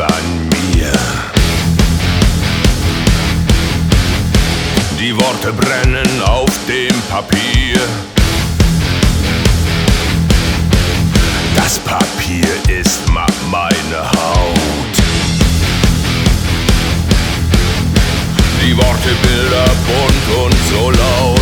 an mir. Die Worte brennen auf dem Papier. Das Papier ist meine Haut. Die Worte Bilder bunt und so laut.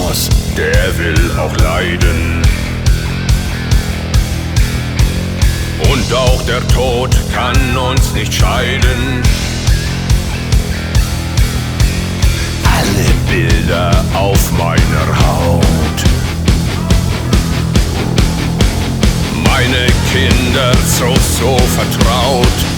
Muss, der will auch leiden. Und auch der Tod kann uns nicht scheiden. Alle Bilder auf meiner Haut. Meine Kinder so, so vertraut.